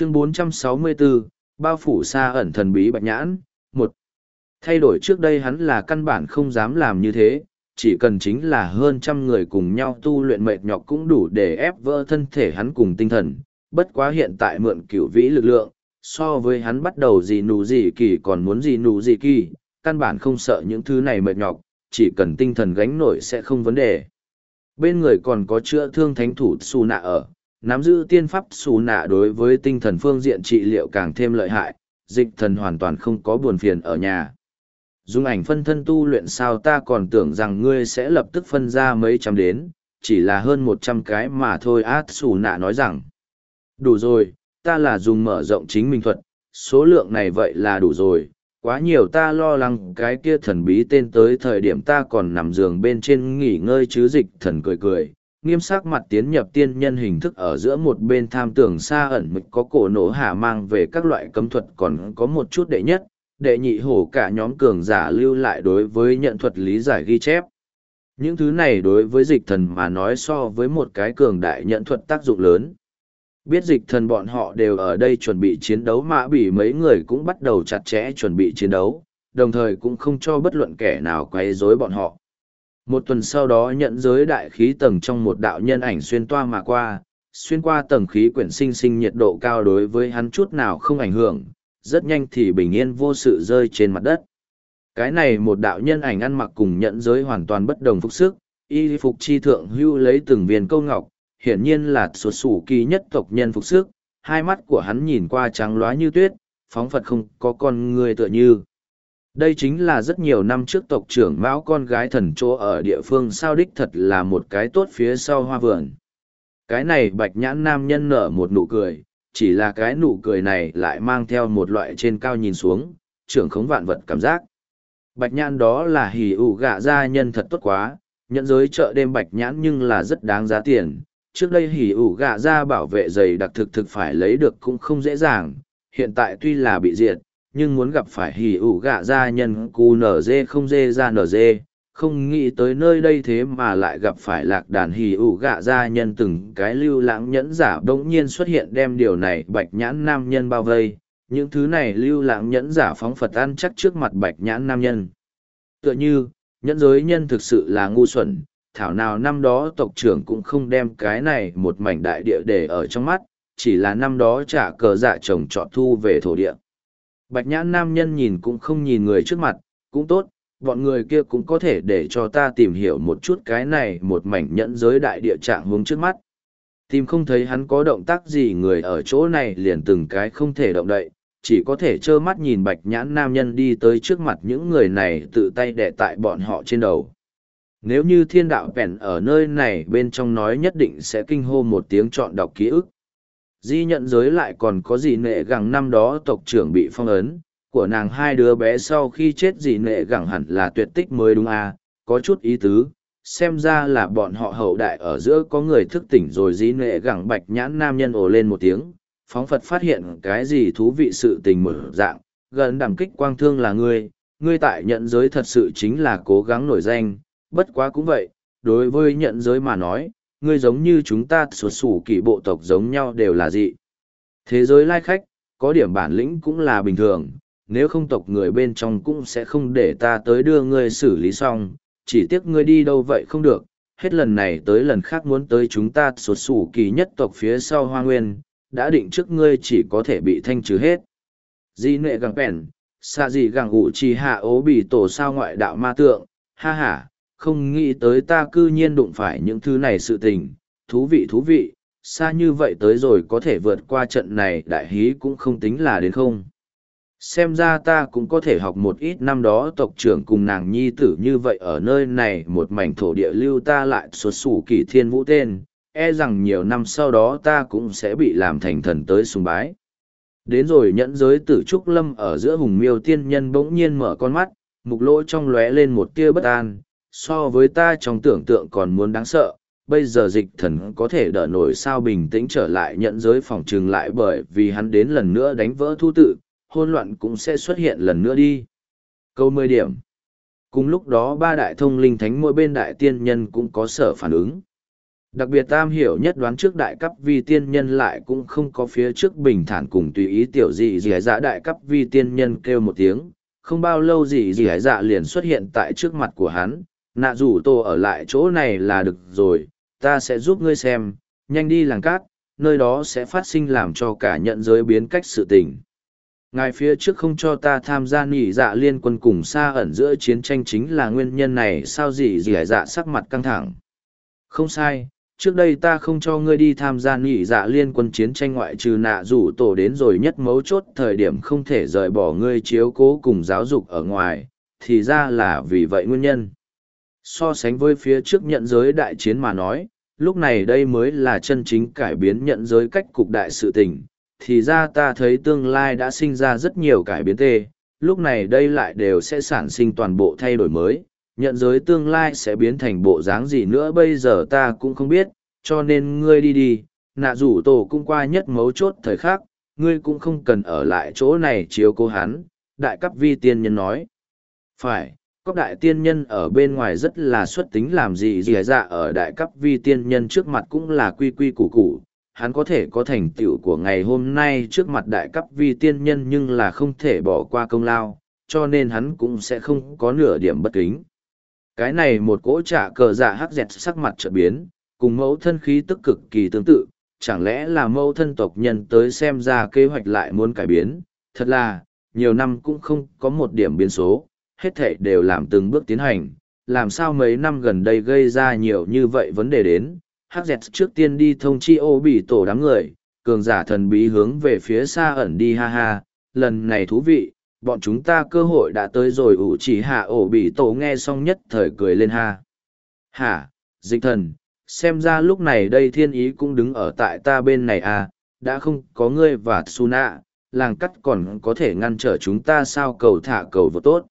chương 464, bao phủ xa ẩn thần bí bạch nhãn, một. Thay đổi trước đây hắn là căn bản không dám làm như thế, chỉ cần chính là hơn trăm người cùng nhau tu luyện mệt nhọc cũng đủ để ép vỡ thân thể hắn cùng tinh thần, bất quá hiện tại mượn cửu vĩ lực lượng, so với hắn bắt đầu gì nụ gì kỳ còn muốn gì nụ gì kỳ, căn bản không sợ những thứ này mệt nhọc, chỉ cần tinh thần gánh nổi sẽ không vấn đề. Bên người còn có chữa thương thánh thủ su nạ ở, nắm giữ tiên pháp xù nạ đối với tinh thần phương diện trị liệu càng thêm lợi hại, dịch thần hoàn toàn không có buồn phiền ở nhà. Dung ảnh phân thân tu luyện sao ta còn tưởng rằng ngươi sẽ lập tức phân ra mấy trăm đến, chỉ là hơn một trăm cái mà thôi át xù nạ nói rằng. Đủ rồi, ta là dùng mở rộng chính minh thuật, số lượng này vậy là đủ rồi. Quá nhiều ta lo lắng cái kia thần bí tên tới thời điểm ta còn nằm giường bên trên nghỉ ngơi chứ dịch thần cười cười, nghiêm sắc mặt tiến nhập tiên nhân hình thức ở giữa một bên tham tưởng xa ẩn mực có cổ nổ hạ mang về các loại cấm thuật còn có một chút đệ nhất, đệ nhị hổ cả nhóm cường giả lưu lại đối với nhận thuật lý giải ghi chép. Những thứ này đối với dịch thần mà nói so với một cái cường đại nhận thuật tác dụng lớn. Biết dịch thần bọn họ đều ở đây chuẩn bị chiến đấu mã bỉ mấy người cũng bắt đầu chặt chẽ chuẩn bị chiến đấu, đồng thời cũng không cho bất luận kẻ nào quấy rối bọn họ. Một tuần sau đó nhận giới đại khí tầng trong một đạo nhân ảnh xuyên toa mà qua, xuyên qua tầng khí quyển sinh sinh nhiệt độ cao đối với hắn chút nào không ảnh hưởng, rất nhanh thì bình yên vô sự rơi trên mặt đất. Cái này một đạo nhân ảnh ăn mặc cùng nhận giới hoàn toàn bất đồng phục sức, y phục chi thượng hưu lấy từng viên câu ngọc, hiển nhiên là xuất sủ kỳ nhất tộc nhân phục sức, hai mắt của hắn nhìn qua trắng loá như tuyết, phóng phật không có con người tựa như. Đây chính là rất nhiều năm trước tộc trưởng mão con gái thần chỗ ở địa phương sao đích thật là một cái tốt phía sau hoa vườn. Cái này bạch nhãn nam nhân nở một nụ cười, chỉ là cái nụ cười này lại mang theo một loại trên cao nhìn xuống, trưởng khống vạn vật cảm giác. Bạch nhãn đó là hỉ ủ gạ gia nhân thật tốt quá, nhận giới chợ đêm bạch nhãn nhưng là rất đáng giá tiền. Trước đây hỉ ủ gạ gia bảo vệ giày đặc thực thực phải lấy được cũng không dễ dàng, hiện tại tuy là bị diệt, nhưng muốn gặp phải hỉ ủ gạ gia nhân cu nở dê không dê ra nở dê, không nghĩ tới nơi đây thế mà lại gặp phải lạc đàn hì ủ gạ gia nhân từng cái lưu lãng nhẫn giả bỗng nhiên xuất hiện đem điều này bạch nhãn nam nhân bao vây. Những thứ này lưu lãng nhẫn giả phóng phật ăn chắc trước mặt bạch nhãn nam nhân. Tựa như nhẫn giới nhân thực sự là ngu xuẩn thảo nào năm đó tộc trưởng cũng không đem cái này một mảnh đại địa để ở trong mắt chỉ là năm đó trả cờ dạ chồng trọt thu về thổ địa bạch nhãn nam nhân nhìn cũng không nhìn người trước mặt cũng tốt bọn người kia cũng có thể để cho ta tìm hiểu một chút cái này một mảnh nhẫn giới đại địa trạng hướng trước mắt. Tìm không thấy hắn có động tác gì người ở chỗ này liền từng cái không thể động đậy, chỉ có thể trơ mắt nhìn bạch nhãn nam nhân đi tới trước mặt những người này tự tay đẻ tại bọn họ trên đầu. Nếu như thiên đạo bèn ở nơi này bên trong nói nhất định sẽ kinh hô một tiếng chọn đọc ký ức. Di nhận giới lại còn có gì nệ gẳng năm đó tộc trưởng bị phong ấn, của nàng hai đứa bé sau khi chết gì nệ gẳng hẳn là tuyệt tích mới đúng à, có chút ý tứ, xem ra là bọn họ hậu đại ở giữa có người thức tỉnh rồi dĩ nệ gẳng bạch nhãn nam nhân ồ lên một tiếng, phóng Phật phát hiện cái gì thú vị sự tình mở dạng, gần đẳng kích quang thương là ngươi, ngươi tại nhận giới thật sự chính là cố gắng nổi danh, bất quá cũng vậy, đối với nhận giới mà nói, ngươi giống như chúng ta sụt sủ kỳ bộ tộc giống nhau đều là dị. Thế giới lai khách, có điểm bản lĩnh cũng là bình thường, nếu không tộc người bên trong cũng sẽ không để ta tới đưa ngươi xử lý xong, chỉ tiếc ngươi đi đâu vậy không được, hết lần này tới lần khác muốn tới chúng ta sụt sủ kỳ nhất tộc phía sau hoa nguyên, đã định trước ngươi chỉ có thể bị thanh trừ hết. Di nệ găng bèn, xa gì găng ụ trì hạ ố bị tổ sao ngoại đạo ma tượng, ha ha, không nghĩ tới ta cư nhiên đụng phải những thứ này sự tình, thú vị thú vị, xa như vậy tới rồi có thể vượt qua trận này đại hí cũng không tính là đến không. Xem ra ta cũng có thể học một ít năm đó tộc trưởng cùng nàng nhi tử như vậy ở nơi này một mảnh thổ địa lưu ta lại xuất xù kỳ thiên vũ tên. E rằng nhiều năm sau đó ta cũng sẽ bị làm thành thần tới sùng bái. Đến rồi nhẫn giới tử trúc lâm ở giữa hùng miêu tiên nhân bỗng nhiên mở con mắt mục lỗ trong lóe lên một tia bất an so với ta trong tưởng tượng còn muốn đáng sợ bây giờ dịch thần có thể đỡ nổi sao bình tĩnh trở lại nhận giới phòng trừng lại bởi vì hắn đến lần nữa đánh vỡ thu tự hôn loạn cũng sẽ xuất hiện lần nữa đi. Câu mười điểm. Cùng lúc đó ba đại thông linh thánh mỗi bên đại tiên nhân cũng có sở phản ứng. Đặc biệt tam hiểu nhất đoán trước đại cấp vi tiên nhân lại cũng không có phía trước bình thản cùng tùy ý tiểu dị dị dạ đại cấp vi tiên nhân kêu một tiếng, không bao lâu dị dị dạ liền xuất hiện tại trước mặt của hắn, nạ rủ tổ ở lại chỗ này là được rồi, ta sẽ giúp ngươi xem, nhanh đi làng cát, nơi đó sẽ phát sinh làm cho cả nhận giới biến cách sự tình. Ngài phía trước không cho ta tham gia nỉ dạ liên quân cùng xa ẩn giữa chiến tranh chính là nguyên nhân này sao gì gì dạ sắc mặt căng thẳng. Không sai, trước đây ta không cho ngươi đi tham gia nỉ dạ liên quân chiến tranh ngoại trừ nạ rủ tổ đến rồi nhất mấu chốt thời điểm không thể rời bỏ ngươi chiếu cố cùng giáo dục ở ngoài, thì ra là vì vậy nguyên nhân. So sánh với phía trước nhận giới đại chiến mà nói, lúc này đây mới là chân chính cải biến nhận giới cách cục đại sự tình, thì ra ta thấy tương lai đã sinh ra rất nhiều cải biến tê, lúc này đây lại đều sẽ sản sinh toàn bộ thay đổi mới, nhận giới tương lai sẽ biến thành bộ dáng gì nữa bây giờ ta cũng không biết, cho nên ngươi đi đi, nạ rủ tổ cũng qua nhất mấu chốt thời khắc, ngươi cũng không cần ở lại chỗ này chiếu cố hắn, đại cấp vi tiên nhân nói. Phải, cóc đại tiên nhân ở bên ngoài rất là xuất tính làm gì gì dạ ở đại cấp vi tiên nhân trước mặt cũng là quy quy củ củ, hắn có thể có thành tựu của ngày hôm nay trước mặt đại cấp vi tiên nhân nhưng là không thể bỏ qua công lao, cho nên hắn cũng sẽ không có nửa điểm bất kính. Cái này một cỗ trả cờ dạ hắc dẹt sắc mặt trợ biến, cùng mẫu thân khí tức cực kỳ tương tự, chẳng lẽ là mẫu thân tộc nhân tới xem ra kế hoạch lại muốn cải biến, thật là, nhiều năm cũng không có một điểm biến số, hết thảy đều làm từng bước tiến hành, làm sao mấy năm gần đây gây ra nhiều như vậy vấn đề đến, hắc dẹt trước tiên đi thông chi ô bị tổ đám người cường giả thần bí hướng về phía xa ẩn đi ha ha. Lần này thú vị bọn chúng ta cơ hội đã tới rồi ủ chỉ hạ ổ bị tổ nghe xong nhất thời cười lên ha. Hả dịch thần xem ra lúc này đây thiên ý cũng đứng ở tại ta bên này à. Đã không có ngươi và Tsuna, làng cắt còn có thể ngăn trở chúng ta sao? Cầu thả cầu vô tốt.